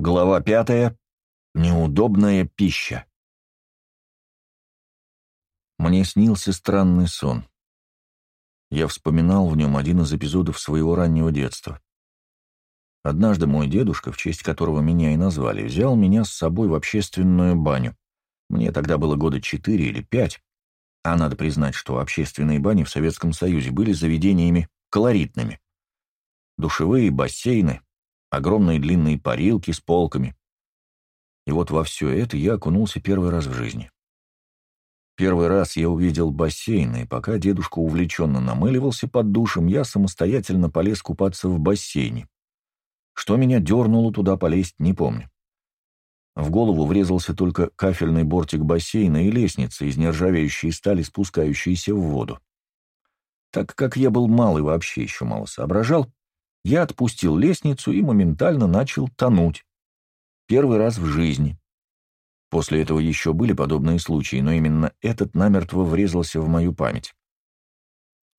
Глава пятая. Неудобная пища. Мне снился странный сон. Я вспоминал в нем один из эпизодов своего раннего детства. Однажды мой дедушка, в честь которого меня и назвали, взял меня с собой в общественную баню. Мне тогда было года четыре или пять, а надо признать, что общественные бани в Советском Союзе были заведениями колоритными. Душевые, бассейны, огромные длинные парилки с полками. И вот во все это я окунулся первый раз в жизни. Первый раз я увидел бассейн, и пока дедушка увлеченно намыливался под душем, я самостоятельно полез купаться в бассейне. Что меня дернуло туда полезть, не помню. В голову врезался только кафельный бортик бассейна и лестница из нержавеющей стали, спускающиеся в воду. Так как я был малый вообще еще мало соображал, я отпустил лестницу и моментально начал тонуть. Первый раз в жизни. После этого еще были подобные случаи, но именно этот намертво врезался в мою память.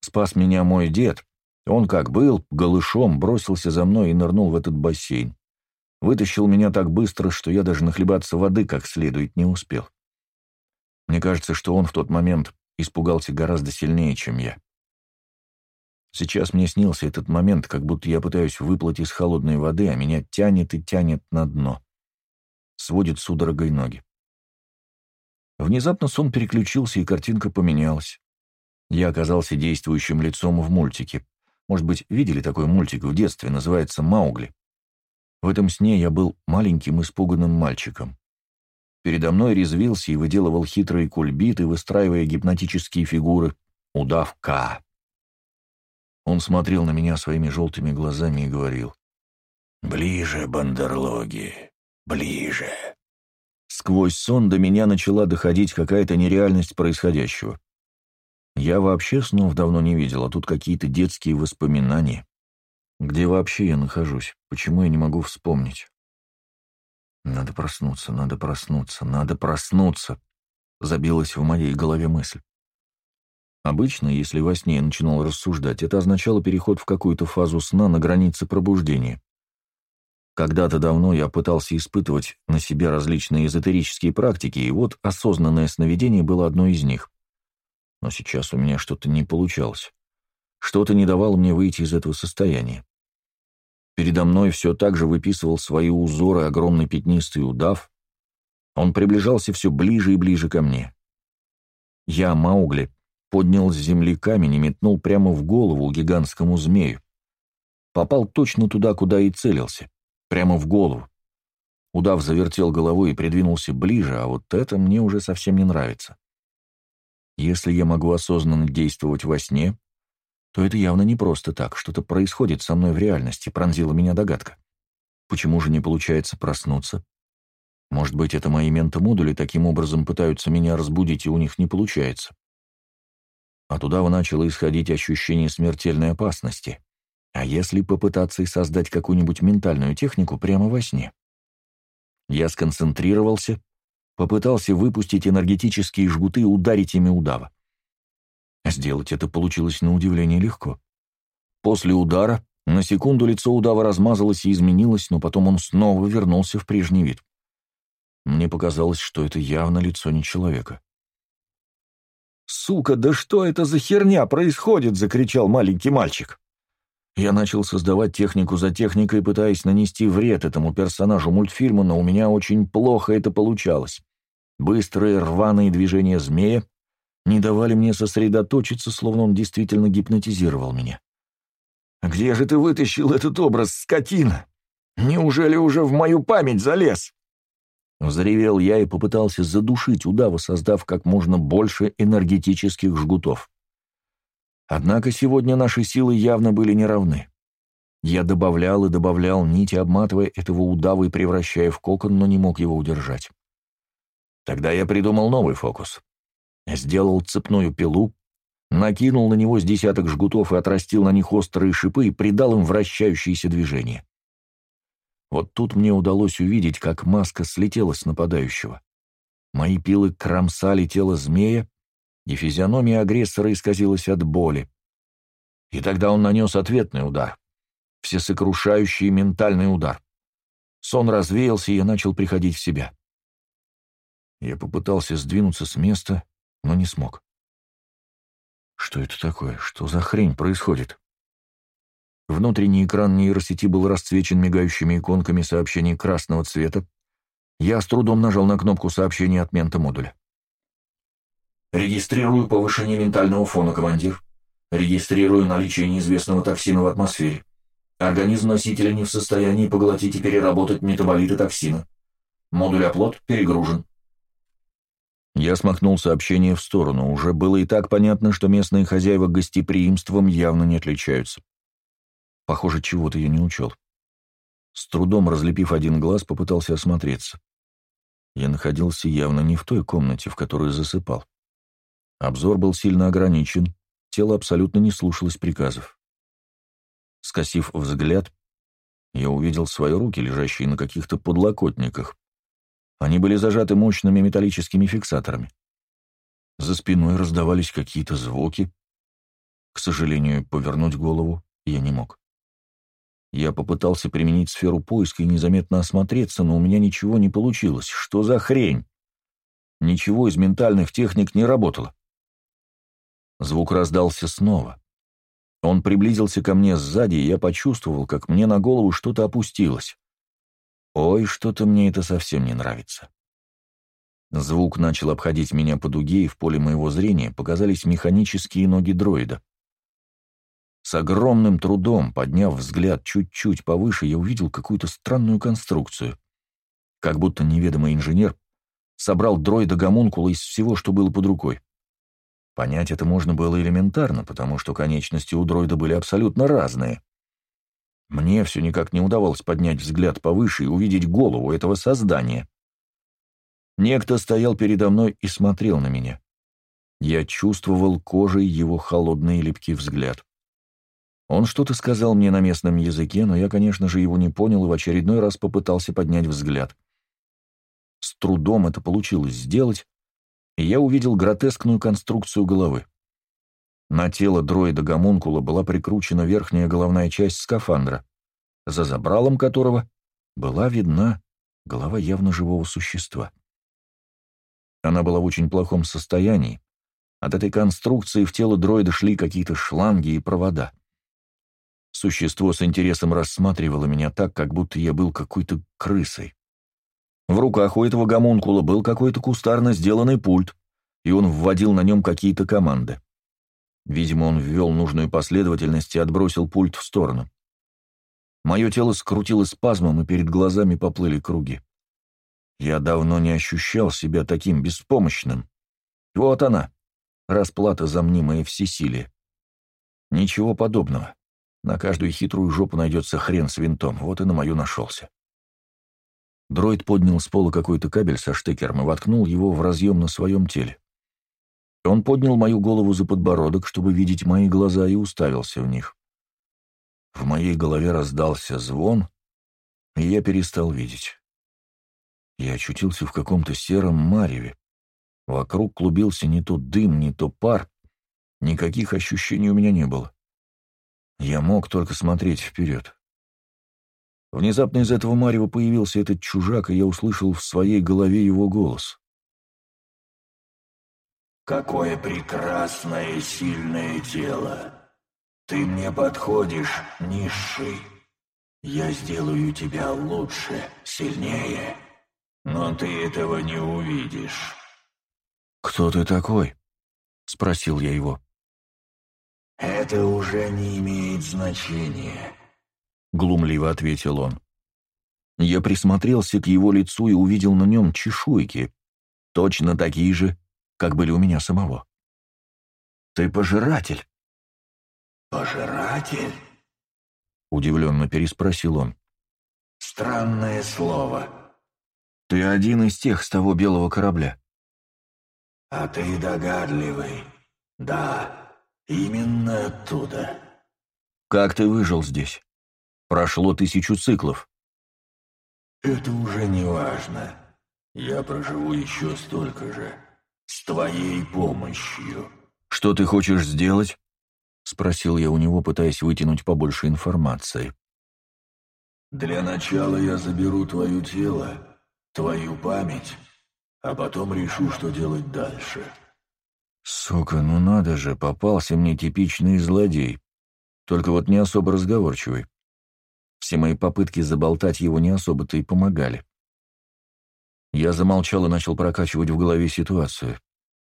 Спас меня мой дед. Он как был, голышом, бросился за мной и нырнул в этот бассейн. Вытащил меня так быстро, что я даже нахлебаться воды как следует не успел. Мне кажется, что он в тот момент испугался гораздо сильнее, чем я. Сейчас мне снился этот момент, как будто я пытаюсь выплыть из холодной воды, а меня тянет и тянет на дно. Сводит судорогой ноги. Внезапно сон переключился, и картинка поменялась. Я оказался действующим лицом в мультике. Может быть, видели такой мультик в детстве, называется «Маугли». В этом сне я был маленьким испуганным мальчиком. Передо мной резвился и выделывал хитрые кульбиты, выстраивая гипнотические фигуры. Удав К. Он смотрел на меня своими желтыми глазами и говорил. «Ближе, бандерлоги, ближе». Сквозь сон до меня начала доходить какая-то нереальность происходящего. Я вообще снов давно не видел, а тут какие-то детские воспоминания. Где вообще я нахожусь? Почему я не могу вспомнить? Надо проснуться, надо проснуться, надо проснуться, забилась в моей голове мысль. Обычно, если во сне я начинал рассуждать, это означало переход в какую-то фазу сна на границе пробуждения. Когда-то давно я пытался испытывать на себе различные эзотерические практики, и вот осознанное сновидение было одной из них. Но сейчас у меня что-то не получалось. Что-то не давало мне выйти из этого состояния. Передо мной все так же выписывал свои узоры огромный пятнистый удав. Он приближался все ближе и ближе ко мне. Я, Маугли, поднял с земли камень и метнул прямо в голову гигантскому змею. Попал точно туда, куда и целился, прямо в голову. Удав завертел головой и придвинулся ближе, а вот это мне уже совсем не нравится. Если я могу осознанно действовать во сне, то это явно не просто так, что-то происходит со мной в реальности, пронзила меня догадка. Почему же не получается проснуться? Может быть, это мои ментомодули таким образом пытаются меня разбудить, и у них не получается. От удава начало исходить ощущение смертельной опасности. А если попытаться и создать какую-нибудь ментальную технику прямо во сне? Я сконцентрировался, попытался выпустить энергетические жгуты и ударить ими удава. Сделать это получилось на удивление легко. После удара на секунду лицо удава размазалось и изменилось, но потом он снова вернулся в прежний вид. Мне показалось, что это явно лицо не человека. «Сука, да что это за херня происходит?» — закричал маленький мальчик. Я начал создавать технику за техникой, пытаясь нанести вред этому персонажу мультфильма, но у меня очень плохо это получалось. Быстрые рваные движения змея не давали мне сосредоточиться, словно он действительно гипнотизировал меня. «Где же ты вытащил этот образ, скотина? Неужели уже в мою память залез?» Взревел я и попытался задушить удава, создав как можно больше энергетических жгутов. Однако сегодня наши силы явно были неравны. Я добавлял и добавлял нити, обматывая этого удава и превращая в кокон, но не мог его удержать. Тогда я придумал новый фокус. Сделал цепную пилу, накинул на него с десяток жгутов и отрастил на них острые шипы и придал им вращающиеся движения. Вот тут мне удалось увидеть, как маска слетела с нападающего. Мои пилы кромсали тело змея, и физиономия агрессора исказилась от боли. И тогда он нанес ответный удар, всесокрушающий ментальный удар. Сон развеялся, и я начал приходить в себя. Я попытался сдвинуться с места, но не смог. Что это такое? Что за хрень происходит? Внутренний экран нейросети был расцвечен мигающими иконками сообщений красного цвета. Я с трудом нажал на кнопку сообщения от мента модуля. «Регистрирую повышение ментального фона, командир. Регистрирую наличие неизвестного токсина в атмосфере. Организм носителя не в состоянии поглотить и переработать метаболиты токсина. Модуль оплот перегружен. Я смахнул сообщение в сторону. Уже было и так понятно, что местные хозяева гостеприимством явно не отличаются. Похоже, чего-то я не учел. С трудом разлепив один глаз, попытался осмотреться. Я находился явно не в той комнате, в которой засыпал. Обзор был сильно ограничен, тело абсолютно не слушалось приказов. Скосив взгляд, я увидел свои руки, лежащие на каких-то подлокотниках. Они были зажаты мощными металлическими фиксаторами. За спиной раздавались какие-то звуки. К сожалению, повернуть голову я не мог. Я попытался применить сферу поиска и незаметно осмотреться, но у меня ничего не получилось. Что за хрень? Ничего из ментальных техник не работало. Звук раздался снова. Он приблизился ко мне сзади, и я почувствовал, как мне на голову что-то опустилось. Ой, что-то мне это совсем не нравится. Звук начал обходить меня по дуге, и в поле моего зрения показались механические ноги дроида. С огромным трудом, подняв взгляд чуть-чуть повыше, я увидел какую-то странную конструкцию. Как будто неведомый инженер собрал дроида-гомункула из всего, что было под рукой. Понять это можно было элементарно, потому что конечности у дроида были абсолютно разные. Мне все никак не удавалось поднять взгляд повыше и увидеть голову этого создания. Некто стоял передо мной и смотрел на меня. Я чувствовал кожей его холодный и липкий взгляд. Он что-то сказал мне на местном языке, но я, конечно же, его не понял и в очередной раз попытался поднять взгляд. С трудом это получилось сделать, и я увидел гротескную конструкцию головы. На тело дроида-гомункула была прикручена верхняя головная часть скафандра, за забралом которого была видна голова явно живого существа. Она была в очень плохом состоянии. От этой конструкции в тело дроида шли какие-то шланги и провода. Существо с интересом рассматривало меня так, как будто я был какой-то крысой. В руках у этого гомункула был какой-то кустарно сделанный пульт, и он вводил на нем какие-то команды. Видимо, он ввел нужную последовательность и отбросил пульт в сторону. Мое тело скрутилось спазмом, и перед глазами поплыли круги. Я давно не ощущал себя таким беспомощным. Вот она, расплата за мнимое всесилие. Ничего подобного. На каждую хитрую жопу найдется хрен с винтом, вот и на мою нашелся. Дроид поднял с пола какой-то кабель со штекером и воткнул его в разъем на своем теле. Он поднял мою голову за подбородок, чтобы видеть мои глаза, и уставился в них. В моей голове раздался звон, и я перестал видеть. Я очутился в каком-то сером мареве. Вокруг клубился не то дым, не то пар. Никаких ощущений у меня не было. Я мог только смотреть вперед. Внезапно из этого марева появился этот чужак, и я услышал в своей голове его голос. «Какое прекрасное и сильное тело! Ты мне подходишь, низший. Я сделаю тебя лучше, сильнее, но ты этого не увидишь». «Кто ты такой?» — спросил я его. «Это уже не имеет значения», — глумливо ответил он. Я присмотрелся к его лицу и увидел на нем чешуйки, точно такие же, как были у меня самого. «Ты пожиратель?» «Пожиратель?» — удивленно переспросил он. «Странное слово». «Ты один из тех с того белого корабля». «А ты догадливый. Да, именно оттуда». «Как ты выжил здесь? Прошло тысячу циклов». «Это уже не важно. Я проживу еще столько же. С твоей помощью». «Что ты хочешь сделать?» — спросил я у него, пытаясь вытянуть побольше информации. Для начала я заберу твое тело, твою память, а потом решу, что делать дальше. Сука, ну надо же, попался мне типичный злодей. Только вот не особо разговорчивый. Все мои попытки заболтать его не особо-то и помогали. Я замолчал и начал прокачивать в голове ситуацию.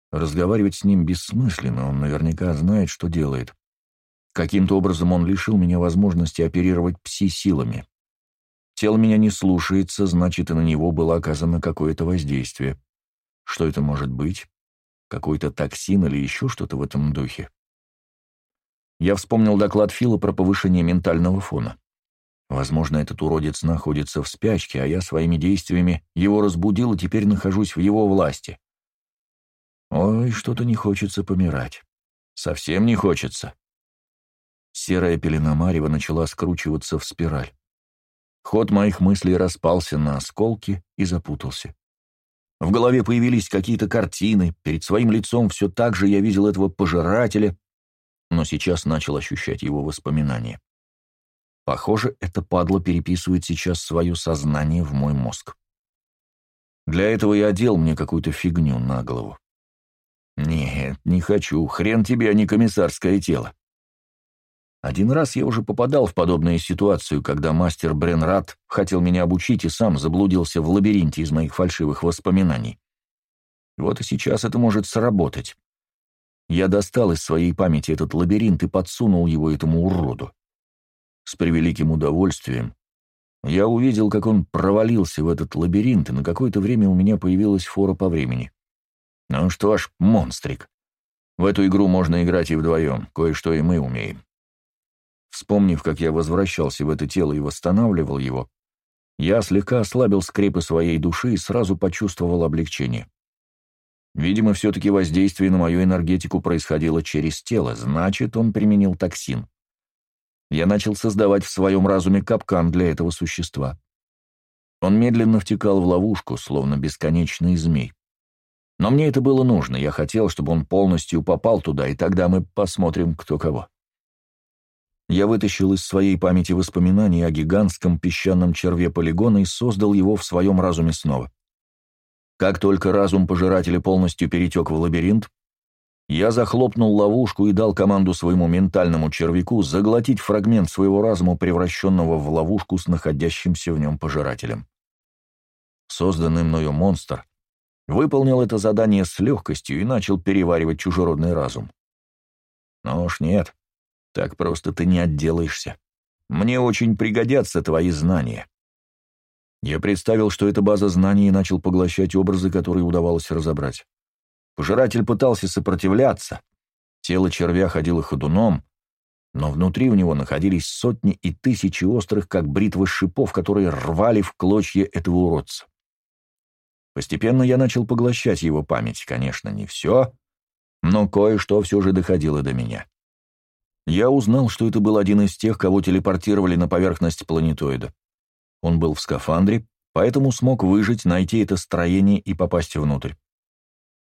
Разговаривать с ним бессмысленно, он наверняка знает, что делает. Каким-то образом он лишил меня возможности оперировать пси-силами. Тело меня не слушается, значит, и на него было оказано какое-то воздействие. Что это может быть? Какой-то токсин или еще что-то в этом духе? Я вспомнил доклад Фила про повышение ментального фона. Возможно, этот уродец находится в спячке, а я своими действиями его разбудил и теперь нахожусь в его власти. Ой, что-то не хочется помирать. Совсем не хочется. Серая пелена Марева начала скручиваться в спираль. Ход моих мыслей распался на осколки и запутался. В голове появились какие-то картины, перед своим лицом все так же я видел этого пожирателя, но сейчас начал ощущать его воспоминания. Похоже, это падло переписывает сейчас свое сознание в мой мозг. Для этого я одел мне какую-то фигню на голову. Нет, не хочу, хрен тебе, а не комиссарское тело. Один раз я уже попадал в подобную ситуацию, когда мастер Бренрат хотел меня обучить и сам заблудился в лабиринте из моих фальшивых воспоминаний. Вот и сейчас это может сработать. Я достал из своей памяти этот лабиринт и подсунул его этому уроду. С превеликим удовольствием я увидел, как он провалился в этот лабиринт, и на какое-то время у меня появилась фора по времени. Ну что ж, монстрик. В эту игру можно играть и вдвоем, кое-что и мы умеем. Вспомнив, как я возвращался в это тело и восстанавливал его, я слегка ослабил скрепы своей души и сразу почувствовал облегчение. Видимо, все-таки воздействие на мою энергетику происходило через тело, значит, он применил токсин. Я начал создавать в своем разуме капкан для этого существа. Он медленно втекал в ловушку, словно бесконечный змей. Но мне это было нужно, я хотел, чтобы он полностью попал туда, и тогда мы посмотрим, кто кого. Я вытащил из своей памяти воспоминания о гигантском песчаном черве полигона и создал его в своем разуме снова. Как только разум пожирателя полностью перетек в лабиринт, я захлопнул ловушку и дал команду своему ментальному червяку заглотить фрагмент своего разума, превращенного в ловушку с находящимся в нем пожирателем. Созданный мною монстр выполнил это задание с легкостью и начал переваривать чужеродный разум. Но уж нет, так просто ты не отделаешься. Мне очень пригодятся твои знания. Я представил, что это база знаний, и начал поглощать образы, которые удавалось разобрать. Пожиратель пытался сопротивляться. Тело червя ходило ходуном, но внутри у него находились сотни и тысячи острых, как бритвы шипов, которые рвали в клочья этого уродца. Постепенно я начал поглощать его память, конечно, не все, но кое-что все же доходило до меня. Я узнал, что это был один из тех, кого телепортировали на поверхность планетоида. Он был в скафандре, поэтому смог выжить, найти это строение и попасть внутрь.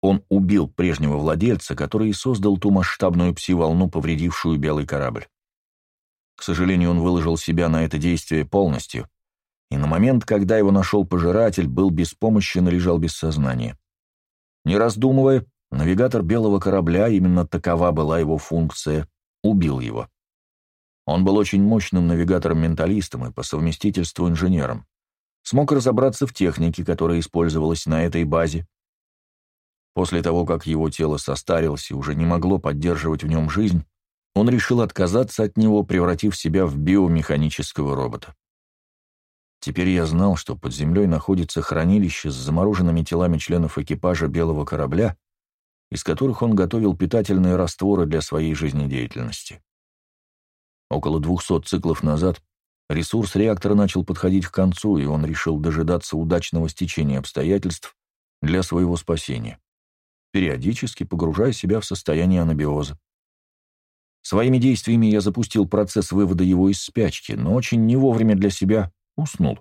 Он убил прежнего владельца, который создал ту масштабную пси-волну, повредившую белый корабль. К сожалению, он выложил себя на это действие полностью, и на момент, когда его нашел пожиратель, был беспомощен и лежал без сознания. Не раздумывая, навигатор белого корабля, именно такова была его функция, убил его. Он был очень мощным навигатором-менталистом и по совместительству инженером. Смог разобраться в технике, которая использовалась на этой базе. После того, как его тело состарилось и уже не могло поддерживать в нем жизнь, он решил отказаться от него, превратив себя в биомеханического робота. Теперь я знал, что под землей находится хранилище с замороженными телами членов экипажа белого корабля, из которых он готовил питательные растворы для своей жизнедеятельности. Около 200 циклов назад ресурс реактора начал подходить к концу, и он решил дожидаться удачного стечения обстоятельств для своего спасения, периодически погружая себя в состояние анабиоза. Своими действиями я запустил процесс вывода его из спячки, но очень не вовремя для себя уснул,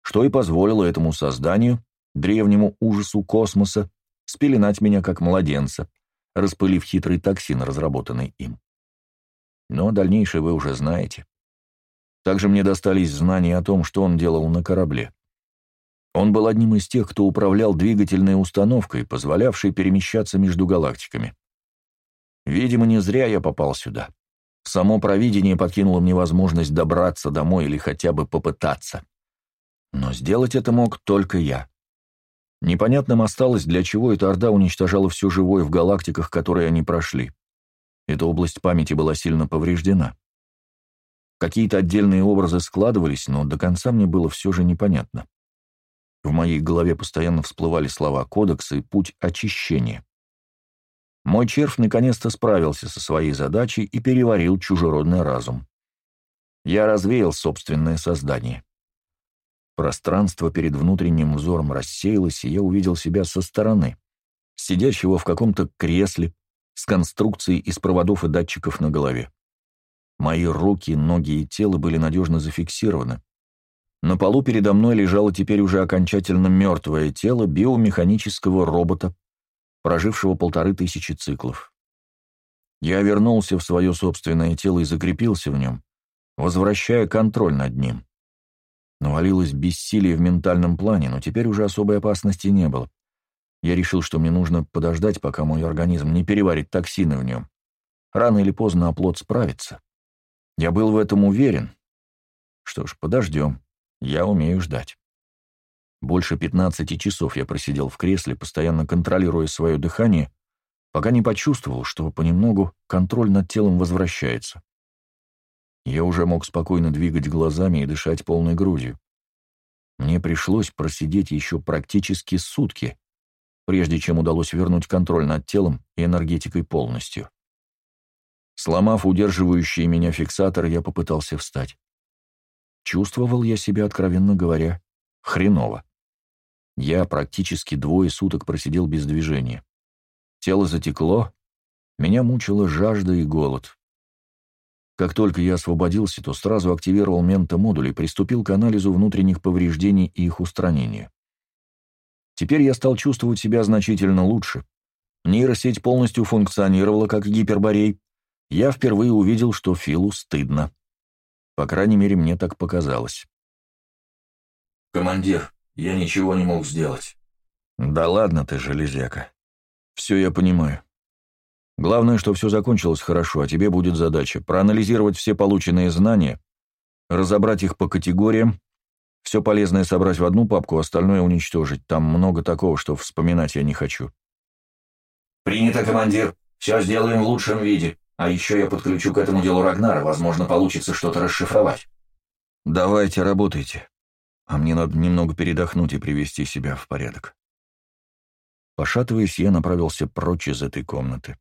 что и позволило этому созданию, древнему ужасу космоса, спеленать меня как младенца, распылив хитрый токсин, разработанный им. Но дальнейшее вы уже знаете. Также мне достались знания о том, что он делал на корабле. Он был одним из тех, кто управлял двигательной установкой, позволявшей перемещаться между галактиками. Видимо, не зря я попал сюда. Само провидение подкинуло мне возможность добраться домой или хотя бы попытаться. Но сделать это мог только я. Непонятным осталось, для чего эта Орда уничтожала все живое в галактиках, которые они прошли. Эта область памяти была сильно повреждена. Какие-то отдельные образы складывались, но до конца мне было все же непонятно. В моей голове постоянно всплывали слова «кодекс» и «путь очищения». Мой червь наконец-то справился со своей задачей и переварил чужеродный разум. Я развеял собственное создание. Пространство перед внутренним взором рассеялось, и я увидел себя со стороны, сидящего в каком-то кресле с конструкцией из проводов и датчиков на голове. Мои руки, ноги и тело были надежно зафиксированы. На полу передо мной лежало теперь уже окончательно мертвое тело биомеханического робота, прожившего полторы тысячи циклов. Я вернулся в свое собственное тело и закрепился в нем, возвращая контроль над ним. Навалилось бессилие в ментальном плане, но теперь уже особой опасности не было. Я решил, что мне нужно подождать, пока мой организм не переварит токсины в нем. Рано или поздно оплот справится. Я был в этом уверен. Что ж, подождем. Я умею ждать. Больше 15 часов я просидел в кресле, постоянно контролируя свое дыхание, пока не почувствовал, что понемногу контроль над телом возвращается. Я уже мог спокойно двигать глазами и дышать полной грудью. Мне пришлось просидеть еще практически сутки, прежде чем удалось вернуть контроль над телом и энергетикой полностью. Сломав удерживающие меня фиксатор, я попытался встать. Чувствовал я себя, откровенно говоря, хреново. Я практически двое суток просидел без движения. Тело затекло, меня мучила жажда и голод. Как только я освободился, то сразу активировал ментомодуль и приступил к анализу внутренних повреждений и их устранению. Теперь я стал чувствовать себя значительно лучше. Нейросеть полностью функционировала как гиперборей. Я впервые увидел, что Филу стыдно. По крайней мере, мне так показалось. «Командир, я ничего не мог сделать». «Да ладно ты, железяка. Все я понимаю. Главное, что все закончилось хорошо, а тебе будет задача проанализировать все полученные знания, разобрать их по категориям, все полезное собрать в одну папку, остальное уничтожить. Там много такого, что вспоминать я не хочу. «Принято, командир. Все сделаем в лучшем виде. А еще я подключу к этому делу Рагнара. Возможно, получится что-то расшифровать». «Давайте, работайте. А мне надо немного передохнуть и привести себя в порядок». Пошатываясь, я направился прочь из этой комнаты.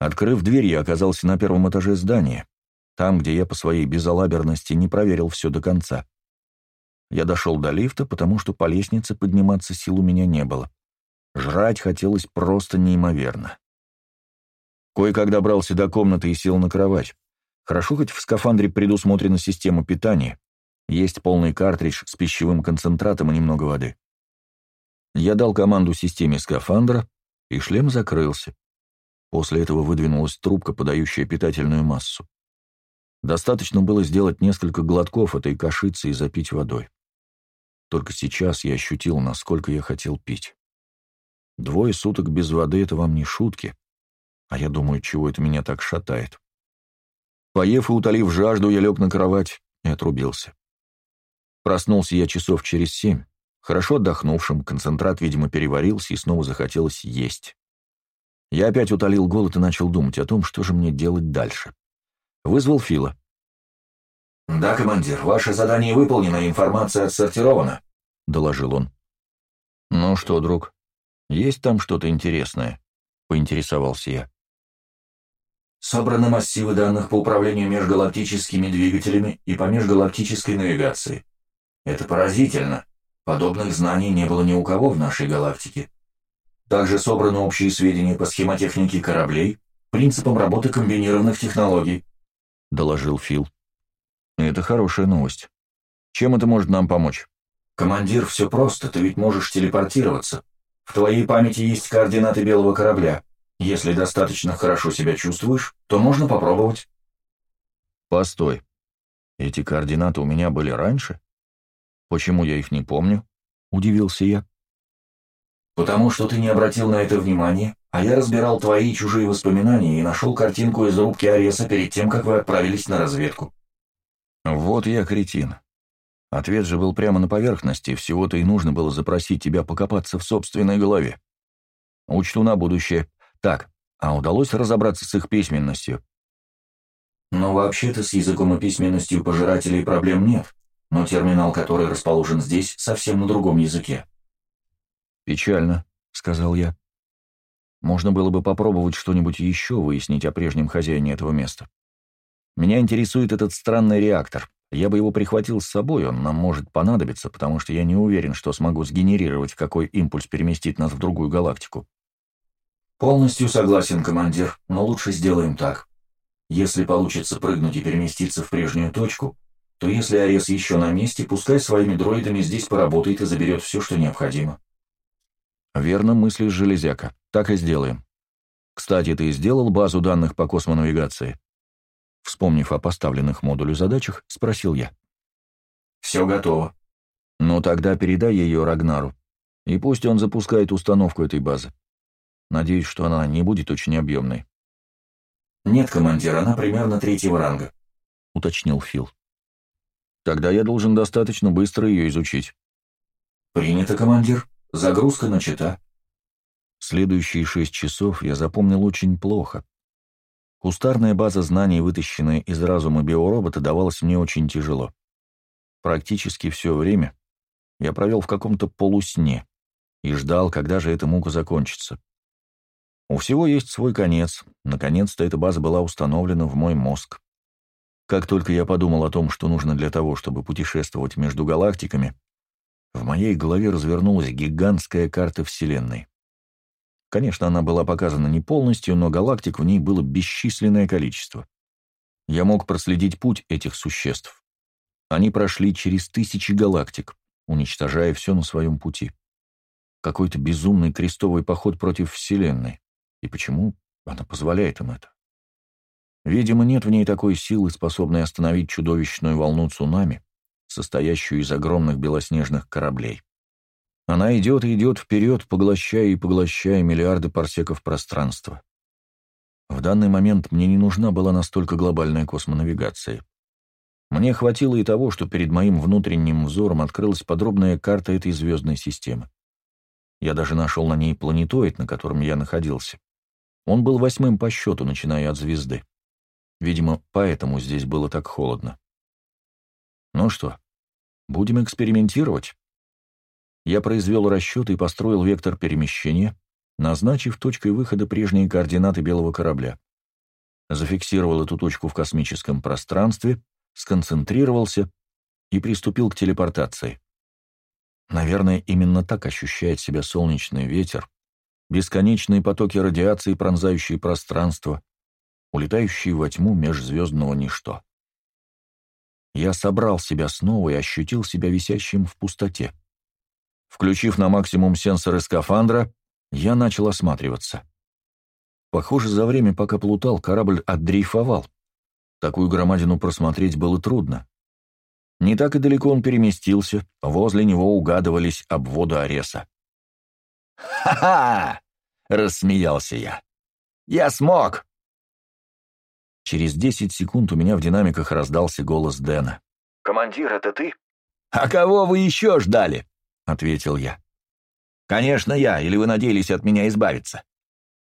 Открыв дверь, я оказался на первом этаже здания, там, где я по своей безалаберности не проверил все до конца. Я дошел до лифта, потому что по лестнице подниматься сил у меня не было. Жрать хотелось просто неимоверно. Кое-как добрался до комнаты и сел на кровать. Хорошо, хоть в скафандре предусмотрена система питания. Есть полный картридж с пищевым концентратом и немного воды. Я дал команду системе скафандра, и шлем закрылся. После этого выдвинулась трубка, подающая питательную массу. Достаточно было сделать несколько глотков этой кашицы и запить водой. Только сейчас я ощутил, насколько я хотел пить. Двое суток без воды — это вам не шутки. А я думаю, чего это меня так шатает. Поев и утолив жажду, я лег на кровать и отрубился. Проснулся я часов через семь. Хорошо отдохнувшим, концентрат, видимо, переварился, и снова захотелось есть. Я опять утолил голод и начал думать о том, что же мне делать дальше. Вызвал Фила. «Да, командир, ваше задание выполнено, информация отсортирована», — доложил он. «Ну что, друг, есть там что-то интересное?» — поинтересовался я. «Собраны массивы данных по управлению межгалактическими двигателями и по межгалактической навигации. Это поразительно. Подобных знаний не было ни у кого в нашей галактике. Также собраны общие сведения по схемотехнике кораблей, принципам работы комбинированных технологий», — доложил Фил. «Это хорошая новость. Чем это может нам помочь?» «Командир, все просто, ты ведь можешь телепортироваться. В твоей памяти есть координаты белого корабля. Если достаточно хорошо себя чувствуешь, то можно попробовать». «Постой. Эти координаты у меня были раньше? Почему я их не помню? Удивился я. Потому что ты не обратил на это внимания, а я разбирал твои чужие воспоминания и нашел картинку из рубки Ареса перед тем, как вы отправились на разведку. Вот я кретин. Ответ же был прямо на поверхности, всего-то и нужно было запросить тебя покопаться в собственной голове. Учту на будущее. Так, а удалось разобраться с их письменностью? Но вообще-то с языком и письменностью пожирателей проблем нет, но терминал, который расположен здесь, совсем на другом языке. «Печально», — сказал я. «Можно было бы попробовать что-нибудь еще выяснить о прежнем хозяине этого места. Меня интересует этот странный реактор. Я бы его прихватил с собой, он нам может понадобиться, потому что я не уверен, что смогу сгенерировать, какой импульс переместит нас в другую галактику». «Полностью согласен, командир, но лучше сделаем так. Если получится прыгнуть и переместиться в прежнюю точку, то если Арес еще на месте, пускай своими дроидами здесь поработает и заберет все, что необходимо». «Верно мыслишь, железяка. Так и сделаем. Кстати, ты сделал базу данных по космонавигации?» Вспомнив о поставленных модулю задачах, спросил я. «Все готово». «Ну тогда передай ее Рагнару, и пусть он запускает установку этой базы. Надеюсь, что она не будет очень объемной». «Нет, командир, она примерно третьего ранга», — уточнил Фил. «Тогда я должен достаточно быстро ее изучить». «Принято, командир. Загрузка начата». Следующие шесть часов я запомнил очень плохо. Кустарная база знаний, вытащенная из разума биоробота, давалась мне очень тяжело. Практически все время я провел в каком-то полусне и ждал, когда же эта мука закончится. У всего есть свой конец. Наконец-то эта база была установлена в мой мозг. Как только я подумал о том, что нужно для того, чтобы путешествовать между галактиками, в моей голове развернулась гигантская карта Вселенной. Конечно, она была показана не полностью, но галактик в ней было бесчисленное количество. Я мог проследить путь этих существ. Они прошли через тысячи галактик, уничтожая все на своем пути. Какой-то безумный крестовый поход против Вселенной. И почему она позволяет им это? Видимо, нет в ней такой силы, способной остановить чудовищную волну цунами, состоящую из огромных белоснежных кораблей. Она идет и идет вперед, поглощая и поглощая миллиарды парсеков пространства. В данный момент мне не нужна была настолько глобальная космонавигация. Мне хватило и того, что перед моим внутренним взором открылась подробная карта этой звездной системы. Я даже нашел на ней планетоид, на котором я находился. Он был восьмым по счету, начиная от звезды. Видимо, поэтому здесь было так холодно. Ну что, будем экспериментировать? Я произвел расчеты и построил вектор перемещения, назначив точкой выхода прежние координаты белого корабля. Зафиксировал эту точку в космическом пространстве, сконцентрировался и приступил к телепортации. Наверное, именно так ощущает себя солнечный ветер, бесконечные потоки радиации, пронзающие пространство, улетающие во тьму межзвездного ничто. Я собрал себя снова и ощутил себя висящим в пустоте. Включив на максимум сенсоры скафандра, я начал осматриваться. Похоже, за время, пока плутал, корабль отдрейфовал. Такую громадину просмотреть было трудно. Не так и далеко он переместился, возле него угадывались обводы Ареса. «Ха-ха!» — рассмеялся я. «Я смог!» Через десять секунд у меня в динамиках раздался голос Дэна. «Командир, это ты?» «А кого вы еще ждали?» — ответил я. «Конечно я, или вы надеялись от меня избавиться?»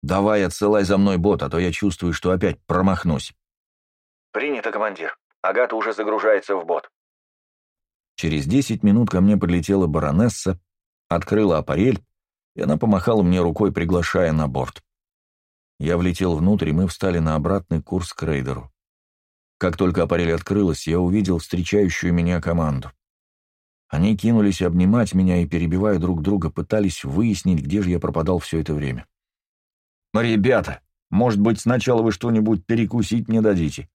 «Давай отсылай за мной бот, а то я чувствую, что опять промахнусь». «Принято, командир. Агата уже загружается в бот». Через десять минут ко мне подлетела баронесса, открыла аппарель, и она помахала мне рукой, приглашая на борт. Я влетел внутрь, и мы встали на обратный курс к рейдеру. Как только аппарель открылась, я увидел встречающую меня команду. Они кинулись обнимать меня и, перебивая друг друга, пытались выяснить, где же я пропадал все это время. «Ребята, может быть, сначала вы что-нибудь перекусить не дадите?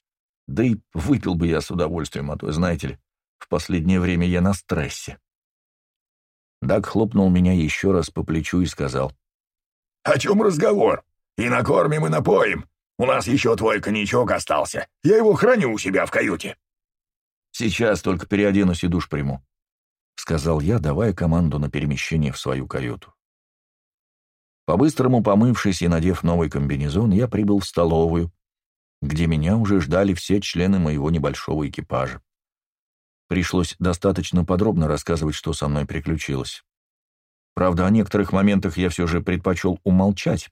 Да и выпил бы я с удовольствием, а то, знаете ли, в последнее время я на стрессе». Даг хлопнул меня еще раз по плечу и сказал. «О чем разговор? И накормим, и напоим. У нас еще твой коньячок остался. Я его храню у себя в каюте». Сейчас только переоденусь и душ приму», — сказал я, давая команду на перемещение в свою каюту. По-быстрому помывшись и надев новый комбинезон, я прибыл в столовую, где меня уже ждали все члены моего небольшого экипажа. Пришлось достаточно подробно рассказывать, что со мной приключилось. Правда, о некоторых моментах я все же предпочел умолчать.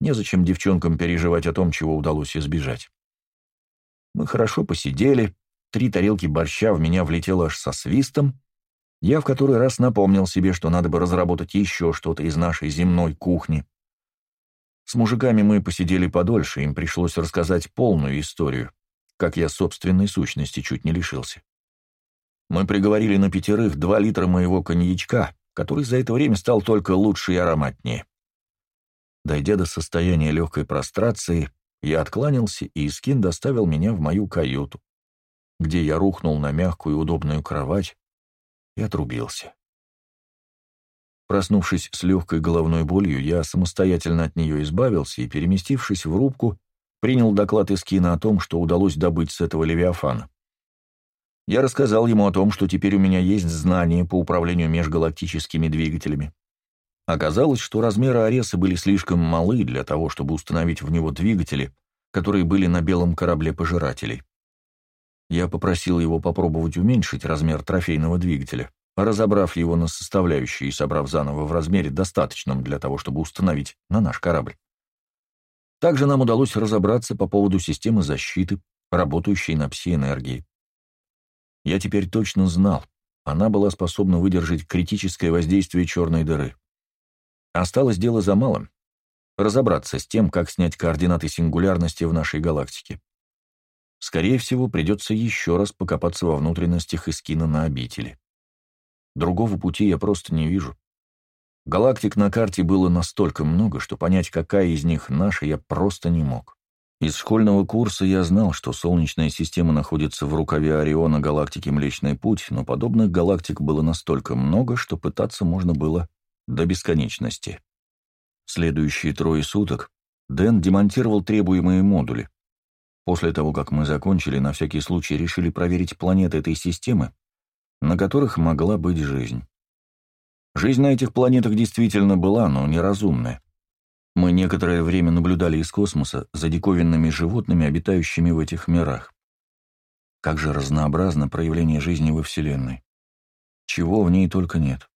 Незачем девчонкам переживать о том, чего удалось избежать. Мы хорошо посидели, три тарелки борща в меня влетело аж со свистом. Я в который раз напомнил себе, что надо бы разработать еще что-то из нашей земной кухни. С мужиками мы посидели подольше, им пришлось рассказать полную историю, как я собственной сущности чуть не лишился. Мы приговорили на пятерых два литра моего коньячка, который за это время стал только лучше и ароматнее. Дойдя до состояния легкой прострации, я откланялся, и Искин доставил меня в мою каюту, где я рухнул на мягкую удобную кровать и отрубился. Проснувшись с легкой головной болью, я самостоятельно от нее избавился и, переместившись в рубку, принял доклад Искина о том, что удалось добыть с этого Левиафана. Я рассказал ему о том, что теперь у меня есть знания по управлению межгалактическими двигателями. Оказалось, что размеры Ареса были слишком малы для того, чтобы установить в него двигатели, которые были на белом корабле пожирателей. Я попросил его попробовать уменьшить размер трофейного двигателя, разобрав его на составляющие и собрав заново в размере достаточном для того, чтобы установить на наш корабль. Также нам удалось разобраться по поводу системы защиты, работающей на пси-энергии. Я теперь точно знал, она была способна выдержать критическое воздействие черной дыры. Осталось дело за малым — разобраться с тем, как снять координаты сингулярности в нашей галактике. Скорее всего, придется еще раз покопаться во внутренностях Искина на обители. Другого пути я просто не вижу. Галактик на карте было настолько много, что понять, какая из них наша, я просто не мог. Из школьного курса я знал, что Солнечная система находится в рукаве Ориона галактики Млечный Путь, но подобных галактик было настолько много, что пытаться можно было до бесконечности. Следующие трое суток Дэн демонтировал требуемые модули. После того, как мы закончили, на всякий случай решили проверить планеты этой системы, на которых могла быть жизнь. Жизнь на этих планетах действительно была, но неразумная. Мы некоторое время наблюдали из космоса за диковинными животными, обитающими в этих мирах. Как же разнообразно проявление жизни во Вселенной. Чего в ней только нет.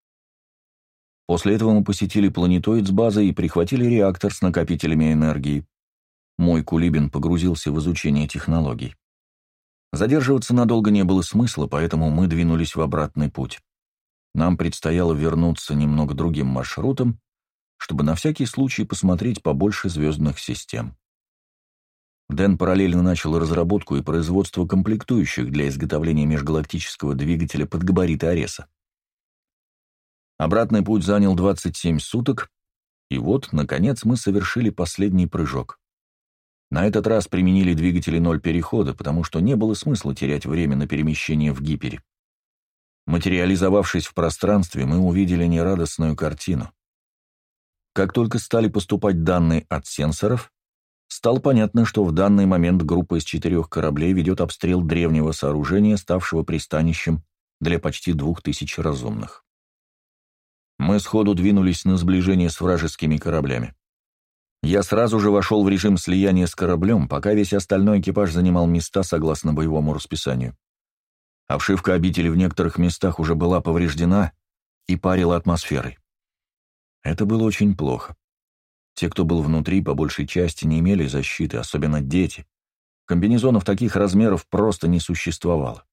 После этого мы посетили планетоид с базой и прихватили реактор с накопителями энергии. Мой Кулибин погрузился в изучение технологий. Задерживаться надолго не было смысла, поэтому мы двинулись в обратный путь. Нам предстояло вернуться немного другим маршрутом, чтобы на всякий случай посмотреть побольше звездных систем. Дэн параллельно начал разработку и производство комплектующих для изготовления межгалактического двигателя под габариты Ареса. Обратный путь занял 27 суток, и вот, наконец, мы совершили последний прыжок. На этот раз применили двигатели ноль перехода, потому что не было смысла терять время на перемещение в гипере. Материализовавшись в пространстве, мы увидели нерадостную картину. Как только стали поступать данные от сенсоров, стало понятно, что в данный момент группа из четырех кораблей ведет обстрел древнего сооружения, ставшего пристанищем для почти двух тысяч разумных. Мы сходу двинулись на сближение с вражескими кораблями. Я сразу же вошел в режим слияния с кораблем, пока весь остальной экипаж занимал места согласно боевому расписанию. Обшивка обители в некоторых местах уже была повреждена и парила атмосферой. Это было очень плохо. Те, кто был внутри, по большей части не имели защиты, особенно дети. Комбинезонов таких размеров просто не существовало.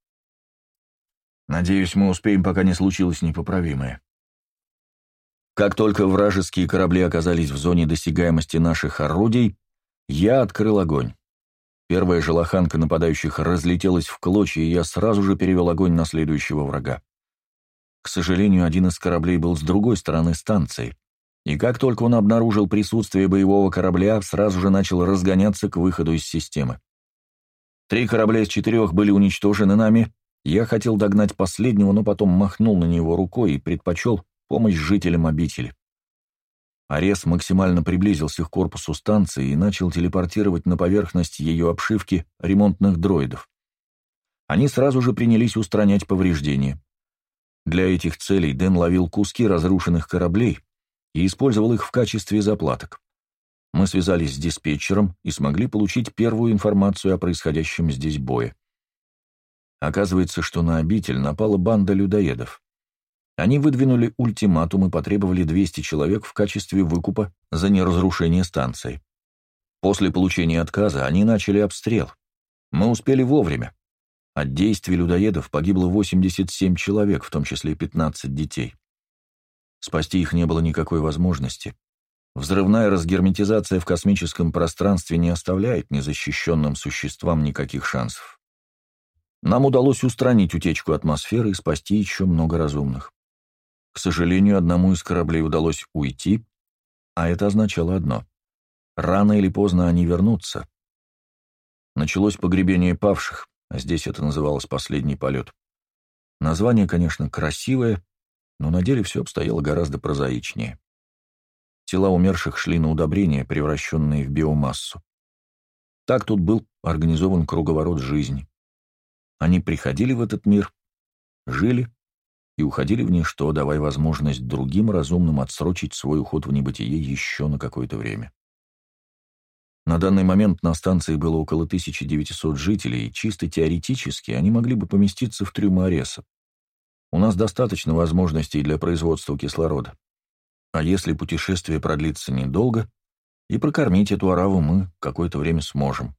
Надеюсь, мы успеем, пока не случилось непоправимое. Как только вражеские корабли оказались в зоне досягаемости наших орудий, я открыл огонь. Первая же лоханка нападающих разлетелась в клочья, и я сразу же перевел огонь на следующего врага. К сожалению, один из кораблей был с другой стороны станции, и как только он обнаружил присутствие боевого корабля, сразу же начал разгоняться к выходу из системы. Три корабля из четырех были уничтожены нами, я хотел догнать последнего, но потом махнул на него рукой и предпочел помощь жителям обители. Арес максимально приблизился к корпусу станции и начал телепортировать на поверхность ее обшивки ремонтных дроидов. Они сразу же принялись устранять повреждения. Для этих целей Дэн ловил куски разрушенных кораблей и использовал их в качестве заплаток. Мы связались с диспетчером и смогли получить первую информацию о происходящем здесь бое. Оказывается, что на обитель напала банда людоедов. Они выдвинули ультиматум и потребовали 200 человек в качестве выкупа за неразрушение станции. После получения отказа они начали обстрел. Мы успели вовремя. От действий людоедов погибло 87 человек, в том числе 15 детей. Спасти их не было никакой возможности. Взрывная разгерметизация в космическом пространстве не оставляет незащищенным существам никаких шансов. Нам удалось устранить утечку атмосферы и спасти еще много разумных. К сожалению, одному из кораблей удалось уйти, а это означало одно. Рано или поздно они вернутся. Началось погребение павших, а здесь это называлось «последний полет». Название, конечно, красивое, но на деле все обстояло гораздо прозаичнее. Тела умерших шли на удобрения, превращенные в биомассу. Так тут был организован круговорот жизни. Они приходили в этот мир, жили и уходили в ничто, давая возможность другим разумным отсрочить свой уход в небытие еще на какое-то время. На данный момент на станции было около 1900 жителей, и чисто теоретически они могли бы поместиться в трюмы Ареса. У нас достаточно возможностей для производства кислорода. А если путешествие продлится недолго, и прокормить эту ораву мы какое-то время сможем.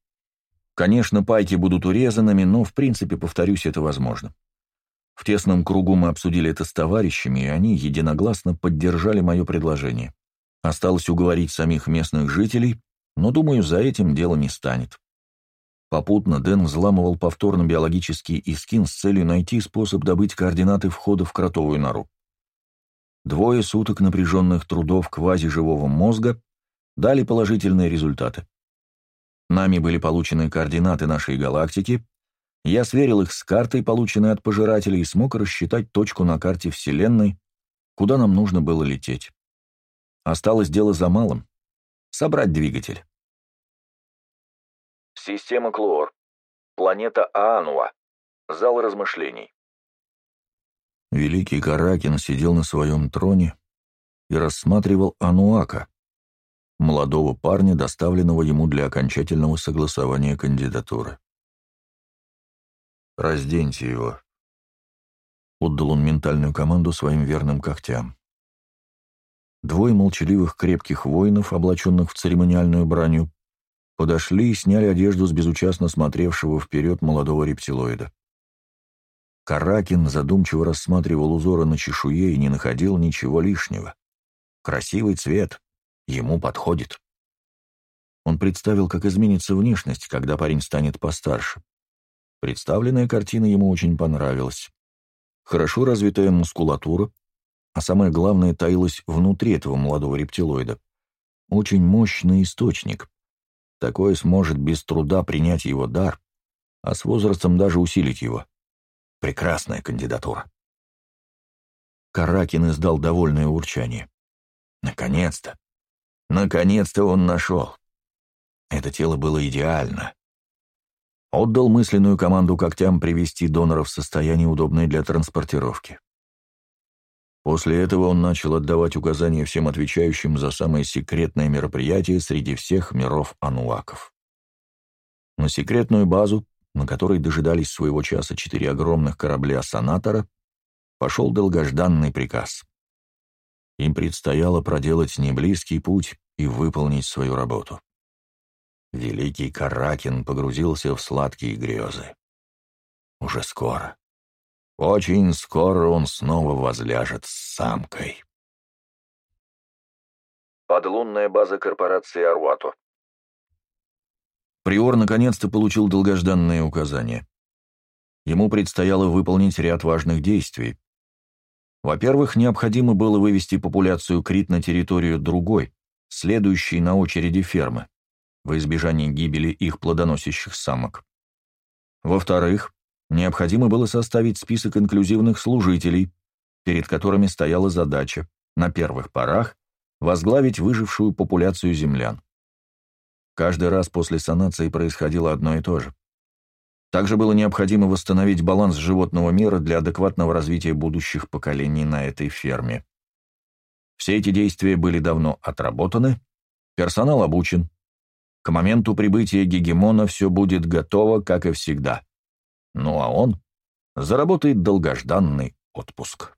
Конечно, пайки будут урезанными, но, в принципе, повторюсь, это возможно. В тесном кругу мы обсудили это с товарищами, и они единогласно поддержали мое предложение. Осталось уговорить самих местных жителей, но, думаю, за этим дело не станет. Попутно Дэн взламывал повторно биологический искин с целью найти способ добыть координаты входа в кротовую нору. Двое суток напряженных трудов квазиживого мозга дали положительные результаты. Нами были получены координаты нашей галактики, я сверил их с картой, полученной от пожирателей, и смог рассчитать точку на карте Вселенной, куда нам нужно было лететь. Осталось дело за малым — собрать двигатель. Система Клор. Планета Аануа. Зал размышлений. Великий Каракин сидел на своем троне и рассматривал Ануака, молодого парня, доставленного ему для окончательного согласования кандидатуры. «Разденьте его», — отдал он ментальную команду своим верным когтям. Двое молчаливых крепких воинов, облаченных в церемониальную броню, подошли и сняли одежду с безучастно смотревшего вперед молодого рептилоида. Каракин задумчиво рассматривал узоры на чешуе и не находил ничего лишнего. Красивый цвет, ему подходит. Он представил, как изменится внешность, когда парень станет постарше. Представленная картина ему очень понравилась. Хорошо развитая мускулатура, а самое главное таилось внутри этого молодого рептилоида. Очень мощный источник. Такое сможет без труда принять его дар, а с возрастом даже усилить его. Прекрасная кандидатура. Каракин издал довольное урчание. Наконец-то! Наконец-то он нашел! Это тело было идеально. Отдал мысленную команду когтям привести донора в состояние, удобное для транспортировки. После этого он начал отдавать указания всем отвечающим за самое секретное мероприятие среди всех миров ануаков. На секретную базу, на которой дожидались своего часа четыре огромных корабля «Санатора», пошел долгожданный приказ. Им предстояло проделать неблизкий путь и выполнить свою работу. Великий Каракин погрузился в сладкие грезы. Уже скоро, очень скоро он снова возляжет с самкой. Подлунная база корпорации Арвато. Приор наконец-то получил долгожданные указания. Ему предстояло выполнить ряд важных действий. Во-первых, необходимо было вывести популяцию крит на территорию другой, следующей на очереди фермы во избежание гибели их плодоносящих самок. Во-вторых, необходимо было составить список инклюзивных служителей, перед которыми стояла задача, на первых порах, возглавить выжившую популяцию землян. Каждый раз после санации происходило одно и то же. Также было необходимо восстановить баланс животного мира для адекватного развития будущих поколений на этой ферме. Все эти действия были давно отработаны, персонал обучен. К моменту прибытия Гегемона все будет готово, как и всегда. Ну а он заработает долгожданный отпуск.